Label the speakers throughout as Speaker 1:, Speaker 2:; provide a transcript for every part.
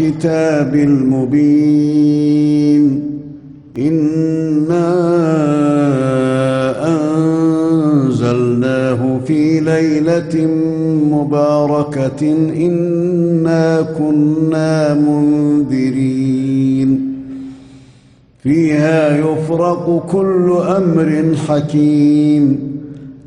Speaker 1: والكتاب المبين إِنَّا أنزلناه في ليلة مباركة إنا كنا منذرين فيها يفرق كل أمر حكيم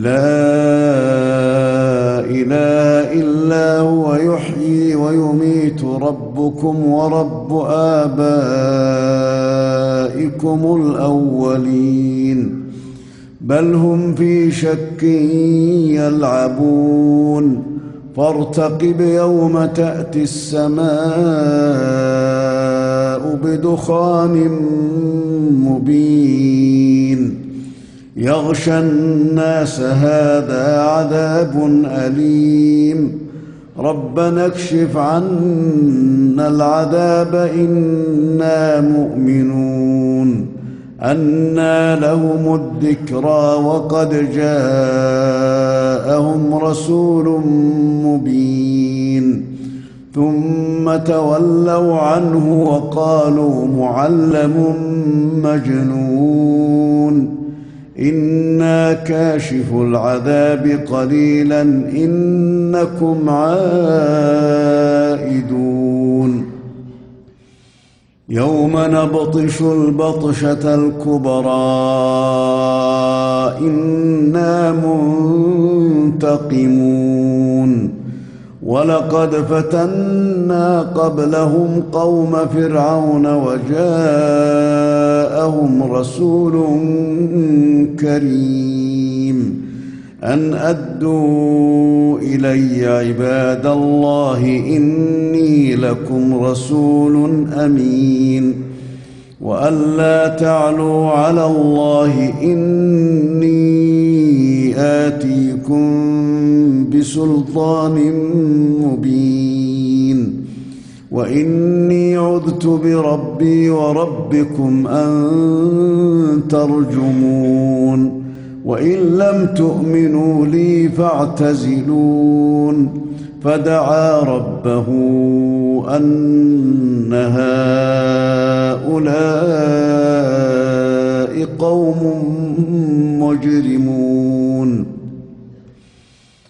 Speaker 1: لا إله إلا هو يحيي ويميت ربكم ورب آبائكم الأولين بل هم في شك يلعبون فارتقب يوم تأتي السماء بدخان مبين يغشى الناس هذا عذاب أليم. ربنا اكشف عنا العذاب إنا مؤمنون. أنى لهم الذكرى وقد جاءهم رسول مبين. ثم تولوا عنه وقالوا معلم مجنون. أنا كاشف العذاب قليلا انكم عائدون يوم نبطش البطشه الكبرى أنا منتقمون ولقد فتنا قبلهم قوم فرعون وجاءهم رسول كريم. أن أدوا إلي عباد الله إني لكم رسول أمين. وأن لا تعلوا على الله إني آتيكم بسلطان مبين. وإني عذت بربي وربكم أن ترجمون. وإن لم تؤمنوا لي فاعتزلون. فدعا ربه أن هؤلاء قوم مجرمون.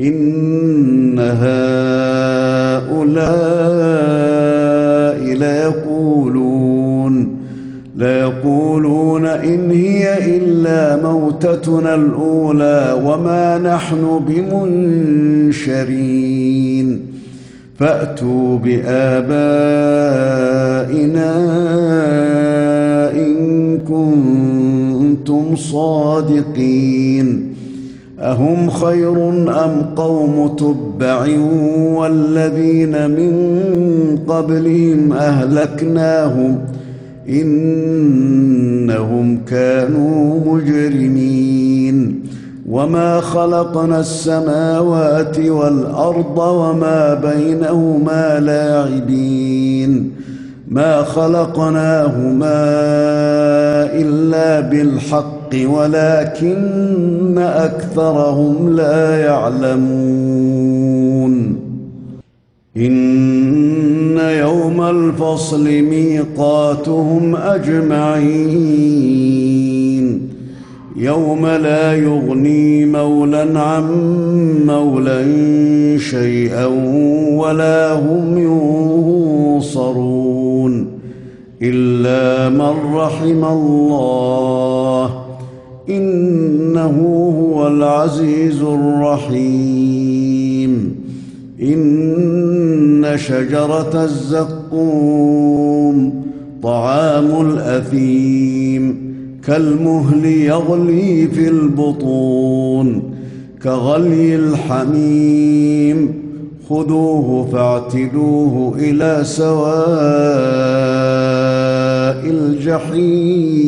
Speaker 1: إن هؤلاء ليقولون ليقولون إن هي إلا موتتنا الأولى وما نحن بمنشرين فأتوا بآبائنا إن كنتم صادقين أهم خير أم قوم تبع والذين من قبلهم أهلكناهم إنهم كانوا مجرمين وما خلقنا السماوات والأرض وما بينهما لاعبين ما خلقناهما إلا بالحق ولكن أكثرهم لا يعلمون. إن يوم الفصل ميقاتهم أجمعين. يوم لا يغني مولى عن مولى شيئا ولا هم ينصرون. إلا من رحم الله إنه هو العزيز الرحيم. إن شجرة الزقوم طعام الأثيم كالمهل يغلي في البطون كغلي الحميم. خذوه فاعتلوه إلى سواء الجحيم.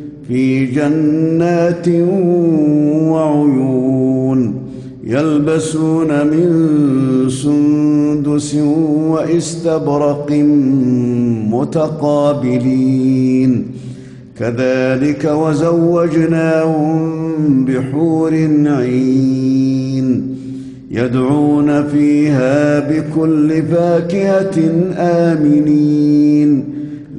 Speaker 1: في جنات وعيون يلبسون من سندس واستبرق متقابلين. كذلك وزوجناهم بحور عين يدعون فيها بكل فاكهة آمنين.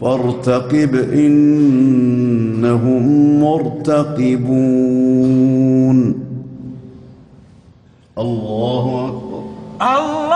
Speaker 1: فارتقب إنهم مرتقبون. الله أكبر.
Speaker 2: الله